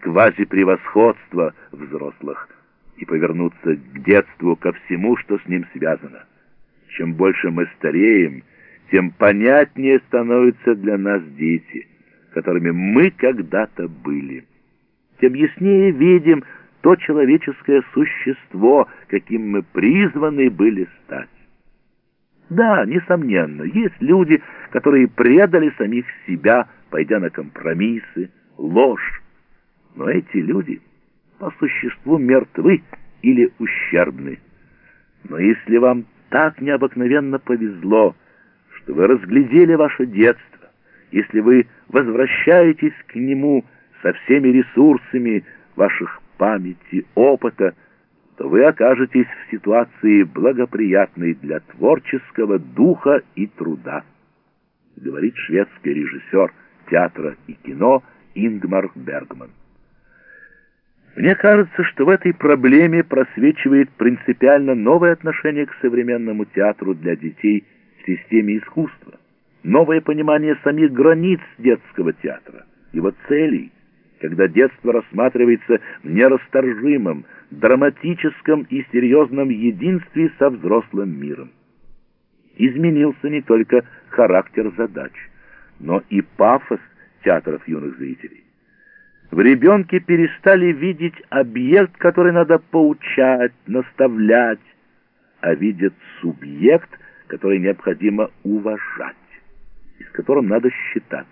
квазипревосходство взрослых и повернуться к детству ко всему, что с ним связано. Чем больше мы стареем, тем понятнее становятся для нас дети, которыми мы когда-то были. Тем яснее видим то человеческое существо, каким мы призваны были стать. Да, несомненно, есть люди, которые предали самих себя, пойдя на компромиссы, ложь. Но эти люди по существу мертвы или ущербны. Но если вам так необыкновенно повезло, что вы разглядели ваше детство, если вы возвращаетесь к нему со всеми ресурсами ваших памяти, опыта, то вы окажетесь в ситуации благоприятной для творческого духа и труда, говорит шведский режиссер театра и кино Ингмар Бергман. Мне кажется, что в этой проблеме просвечивает принципиально новое отношение к современному театру для детей в системе искусства, новое понимание самих границ детского театра, его целей, когда детство рассматривается в нерасторжимом, драматическом и серьезном единстве со взрослым миром. Изменился не только характер задач, но и пафос театров юных зрителей. В ребенке перестали видеть объект, который надо поучать, наставлять, а видят субъект, который необходимо уважать и с которым надо считаться.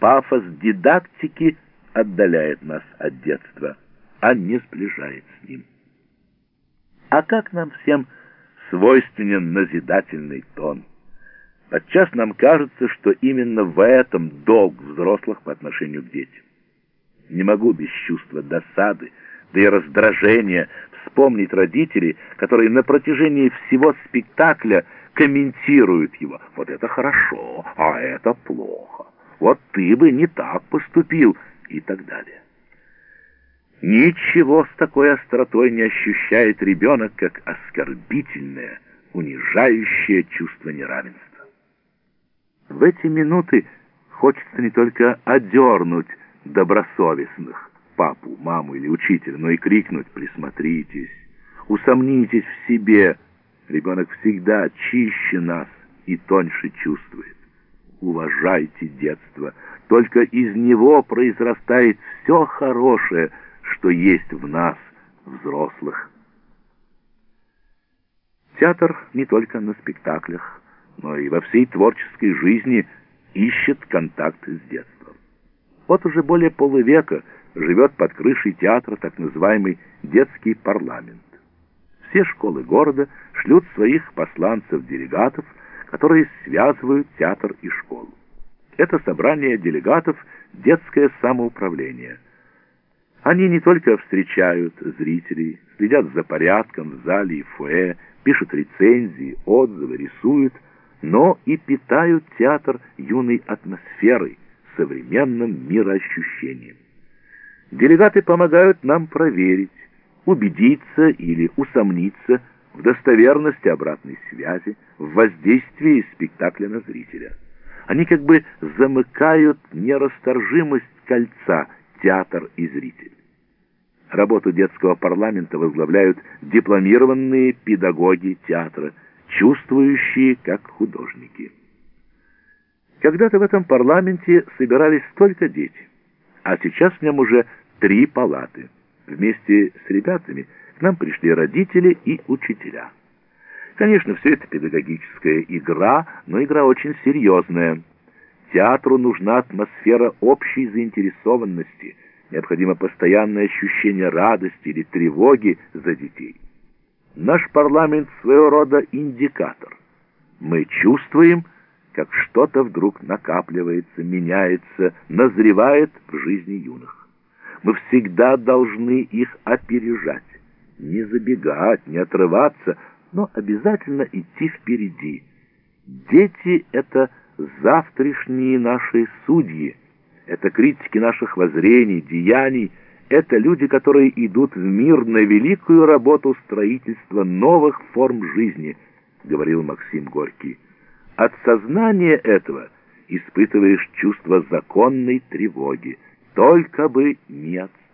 Пафос дидактики отдаляет нас от детства, а не сближает с ним. А как нам всем свойственен назидательный тон? Подчас нам кажется, что именно в этом долг взрослых по отношению к детям. Не могу без чувства досады, да и раздражения вспомнить родителей, которые на протяжении всего спектакля комментируют его. Вот это хорошо, а это плохо. Вот ты бы не так поступил и так далее. Ничего с такой остротой не ощущает ребенок, как оскорбительное, унижающее чувство неравенства. В эти минуты хочется не только одернуть добросовестных, папу, маму или учителя, но и крикнуть «Присмотритесь! Усомнитесь в себе!» Ребенок всегда чище нас и тоньше чувствует. Уважайте детство. Только из него произрастает все хорошее, что есть в нас, взрослых. Театр не только на спектаклях, но и во всей творческой жизни ищет контакт с детством. Вот уже более полувека живет под крышей театра так называемый детский парламент. Все школы города шлют своих посланцев-делегатов, которые связывают театр и школу. Это собрание делегатов детское самоуправление. Они не только встречают зрителей, следят за порядком в зале и фойе, пишут рецензии, отзывы, рисуют, но и питают театр юной атмосферой, современным мироощущением. Делегаты помогают нам проверить, убедиться или усомниться в достоверности обратной связи, в воздействии спектакля на зрителя. Они как бы замыкают нерасторжимость кольца театр и зритель. Работу детского парламента возглавляют дипломированные педагоги театра, чувствующие как художники. Когда-то в этом парламенте собирались только дети, а сейчас в нем уже три палаты. Вместе с ребятами к нам пришли родители и учителя. Конечно, все это педагогическая игра, но игра очень серьезная. Театру нужна атмосфера общей заинтересованности, необходимо постоянное ощущение радости или тревоги за детей. Наш парламент своего рода индикатор. Мы чувствуем, как что-то вдруг накапливается, меняется, назревает в жизни юных. Мы всегда должны их опережать, не забегать, не отрываться, но обязательно идти впереди. Дети — это завтрашние наши судьи, это критики наших воззрений, деяний, это люди, которые идут в мир на великую работу строительства новых форм жизни, говорил Максим Горький. От сознания этого испытываешь чувство законной тревоги, Только бы не отца.